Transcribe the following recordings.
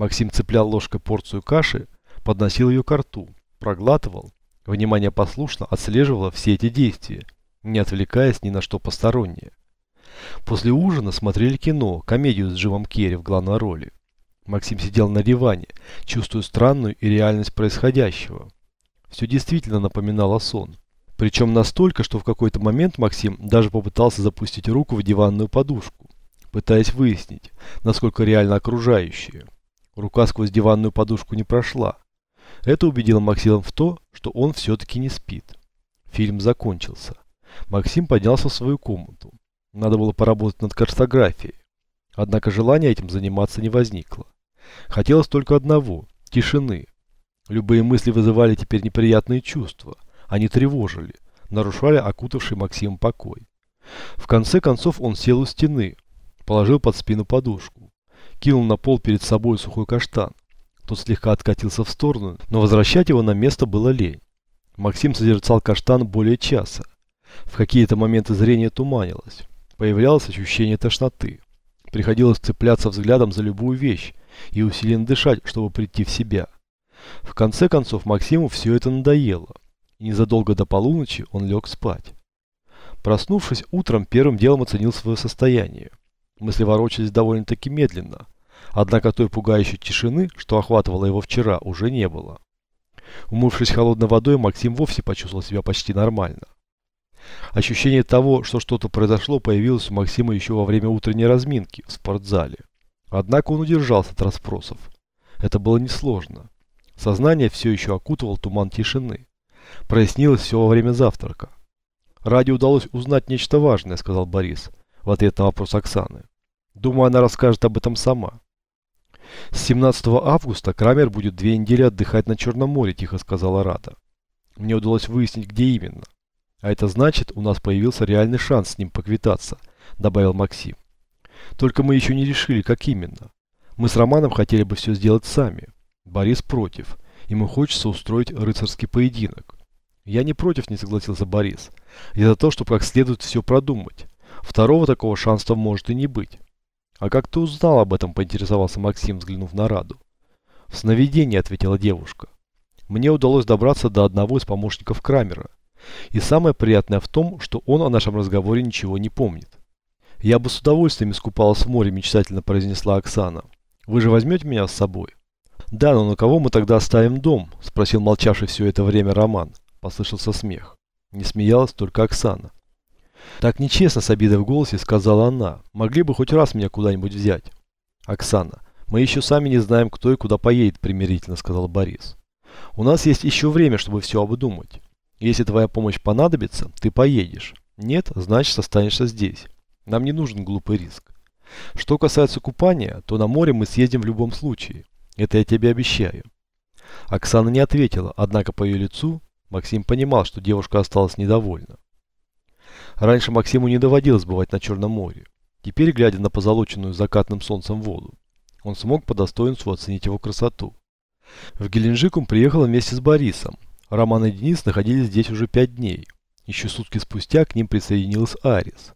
Максим цеплял ложкой порцию каши, подносил ее к рту, проглатывал. Внимание послушно отслеживало все эти действия, не отвлекаясь ни на что постороннее. После ужина смотрели кино, комедию с Джимом Керри в главной роли. Максим сидел на диване, чувствуя странную и реальность происходящего. Все действительно напоминало сон. Причем настолько, что в какой-то момент Максим даже попытался запустить руку в диванную подушку, пытаясь выяснить, насколько реально окружающее. Рука сквозь диванную подушку не прошла. Это убедило Максима в то, что он все-таки не спит. Фильм закончился. Максим поднялся в свою комнату. Надо было поработать над картографией. Однако желания этим заниматься не возникло. Хотелось только одного – тишины. Любые мысли вызывали теперь неприятные чувства. Они тревожили, нарушали окутавший Максим покой. В конце концов он сел у стены, положил под спину подушку, кинул на пол перед собой сухой каштан. Тот слегка откатился в сторону, но возвращать его на место было лень. Максим созерцал каштан более часа. В какие-то моменты зрение туманилось. Появлялось ощущение тошноты. Приходилось цепляться взглядом за любую вещь и усиленно дышать, чтобы прийти в себя. В конце концов Максиму все это надоело, и незадолго до полуночи он лег спать. Проснувшись утром, первым делом оценил свое состояние. Мысли ворочались довольно-таки медленно, однако той пугающей тишины, что охватывала его вчера, уже не было. Умывшись холодной водой, Максим вовсе почувствовал себя почти нормально. Ощущение того, что что-то произошло, появилось у Максима еще во время утренней разминки в спортзале. Однако он удержался от расспросов. Это было несложно. Сознание все еще окутывал туман тишины. Прояснилось все во время завтрака. «Ради удалось узнать нечто важное», — сказал Борис, в ответ на вопрос Оксаны. «Думаю, она расскажет об этом сама». «С 17 августа Крамер будет две недели отдыхать на Черном море», — тихо сказала Рада. «Мне удалось выяснить, где именно. А это значит, у нас появился реальный шанс с ним поквитаться, добавил Максим. Только мы еще не решили, как именно. Мы с Романом хотели бы все сделать сами. Борис против. Ему хочется устроить рыцарский поединок. Я не против, не согласился Борис. Я за то, чтобы как следует все продумать. Второго такого шанса может и не быть. А как ты узнал об этом, поинтересовался Максим, взглянув на Раду. В сновидении, ответила девушка. Мне удалось добраться до одного из помощников Крамера. И самое приятное в том, что он о нашем разговоре ничего не помнит. «Я бы с удовольствием искупалась в море», – мечтательно произнесла Оксана. «Вы же возьмете меня с собой?» «Да, но на кого мы тогда оставим дом?» – спросил молчавший все это время Роман. Послышался смех. Не смеялась только Оксана. «Так нечестно с обидой в голосе сказала она. Могли бы хоть раз меня куда-нибудь взять?» «Оксана, мы еще сами не знаем, кто и куда поедет», – примирительно сказал Борис. «У нас есть еще время, чтобы все обдумать. Если твоя помощь понадобится, ты поедешь. Нет, значит останешься здесь. Нам не нужен глупый риск. Что касается купания, то на море мы съездим в любом случае. Это я тебе обещаю. Оксана не ответила, однако по ее лицу Максим понимал, что девушка осталась недовольна. Раньше Максиму не доводилось бывать на Черном море. Теперь, глядя на позолоченную закатным солнцем воду, он смог по достоинству оценить его красоту. В Геленджик он приехал вместе с Борисом, Роман и Денис находились здесь уже пять дней. Еще сутки спустя к ним присоединился Арис.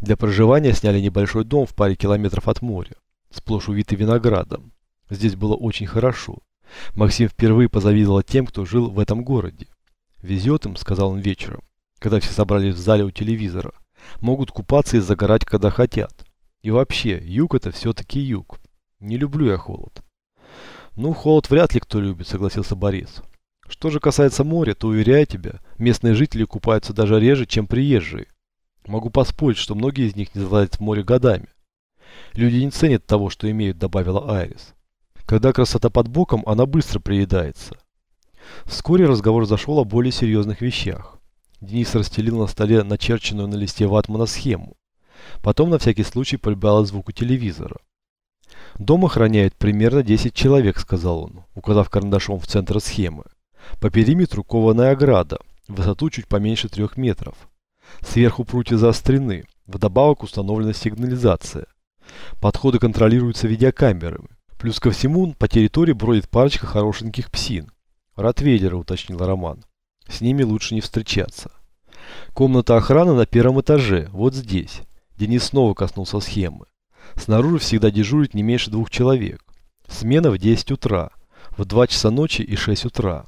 Для проживания сняли небольшой дом в паре километров от моря, сплошь увитый виноградом. Здесь было очень хорошо. Максим впервые позавидовал тем, кто жил в этом городе. «Везет им», — сказал он вечером, когда все собрались в зале у телевизора. «Могут купаться и загорать, когда хотят. И вообще, юг это все-таки юг. Не люблю я холод». «Ну, холод вряд ли кто любит», — согласился Борис. Что же касается моря, то, уверяю тебя, местные жители купаются даже реже, чем приезжие. Могу поспорить, что многие из них не залазят в море годами. Люди не ценят того, что имеют, добавила Айрис. Когда красота под боком, она быстро приедается. Вскоре разговор зашел о более серьезных вещах. Денис расстелил на столе начерченную на листе ватмана схему. Потом на всякий случай прибавил звуку телевизора. «Дом охраняет примерно 10 человек», — сказал он, указав карандашом в центр схемы. По периметру кованая ограда, высоту чуть поменьше трех метров. Сверху прутья заострены, вдобавок установлена сигнализация. Подходы контролируются видеокамерами. Плюс ко всему, по территории бродит парочка хорошеньких псин. Ротвейлера, уточнил Роман. С ними лучше не встречаться. Комната охраны на первом этаже, вот здесь. Денис снова коснулся схемы. Снаружи всегда дежурит не меньше двух человек. Смена в 10 утра, в 2 часа ночи и 6 утра.